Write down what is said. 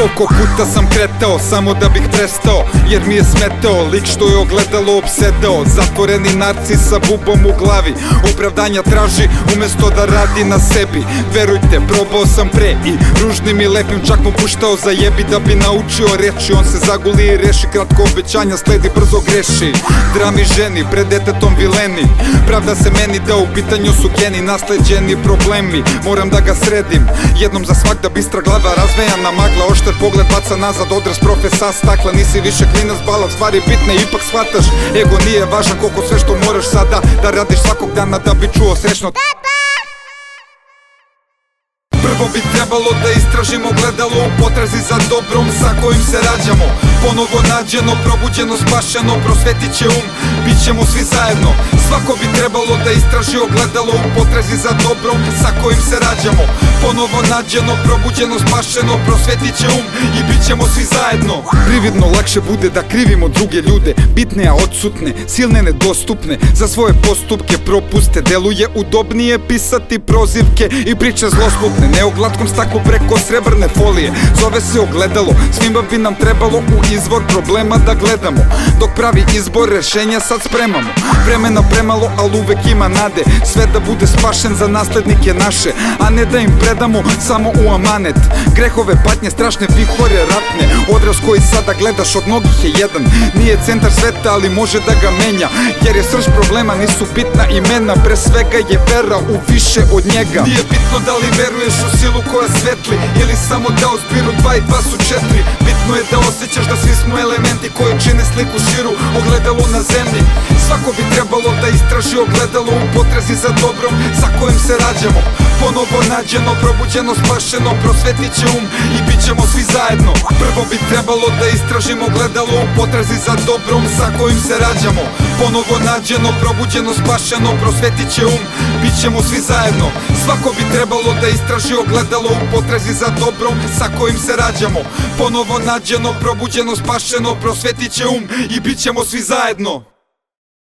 Koliko puta sam kretao, samo da bih prestao Jer mi je smetao, lik što je ogledalo obsedao. Zatvoreni narci sa bubom u glavi Opravdanja traži, umesto da radi na sebi. Verujte, probao sam pre i ružnim i lepim Čak mu puštao za jebi da bi naučio reči. On se zaguli i reši, kratko obećanja sledi brzo greši. Drami ženi, pred detetom vileni Pravda se meni da u pitanju su geni Nasleđeni problemi, moram da ga sredim Jednom za svak da bistra glava razvejana magla Oštar pogled baca nazad, odraz profesa stakla Nisi više klinac, balav, stvari bitne Ipak shvataš, ego nije važan Koliko sve što moraš sada da radiš svakog dana Da bi čuo srećno. Prvo bi trebalo da istražimo gledalo u potrazi za dobrom sa kojim se rađamo. Ponovo nađeno, probuđeno, spašeno, prosvetit će um, bit ćemo svi zajedno Svako bi trebalo da istraži ogledalo u potrazi za dobrom sa kojim se rađamo. Ponovo nađeno, probuđeno, spašeno, prosvetit će um i bit ćemo svi zajedno. Prividno lakše bude da krivimo druge ljude, bitne a odsutne, silne nedostupne. Za svoje postupke propuste, deluje udobnije pisati prozivke i priče zloslutne Ne o glatkom staklu preko srebrne folije. Zove se ogledalo, svima bi nam trebalo u izvor problema da gledamo. Dok pravi izbor rešenja sad spremamo. Vremena premalo, al uvek ima nade. Sve da bude spašen za naslednike naše A ne da im predamo samo u amanet. Grehove, patnje, strašne vihore, ratne. Odraz koji sada gledaš od mnogih je jedan. Nije centar sveta, ali može da ga menja. Jer je srž problema, nisu bitna imena. Pre svega je vera u više od njega. Nije bitno da li veruješ u silu koja svetli Ili samo da u zbiru dva i dva su četiri. Bitno je da osjećaš da svi smo elementi koji čine sliku širu Ogledalo na zemlji. Svako bi trebalo istraži ogledalo u potrezi za dobrom sa kojim se rađamo. Ponovo nađeno, probuđeno, spašeno, prosvetit će um i bit ćemo svi zajedno. Prvo bi trebalo da istražimo ogledalo u potrazi za dobrom sa kojim se rađamo. Ponovo nađeno, probuđeno, spašeno, prosvetit će um, bit ćemo svi zajedno. Svako bi trebalo da istraži ogledalo u potrazi za dobrom sa kojim se rađamo. Ponovo nađeno, probuđeno, spašeno, prosvetit će um i bit ćemo svi zajedno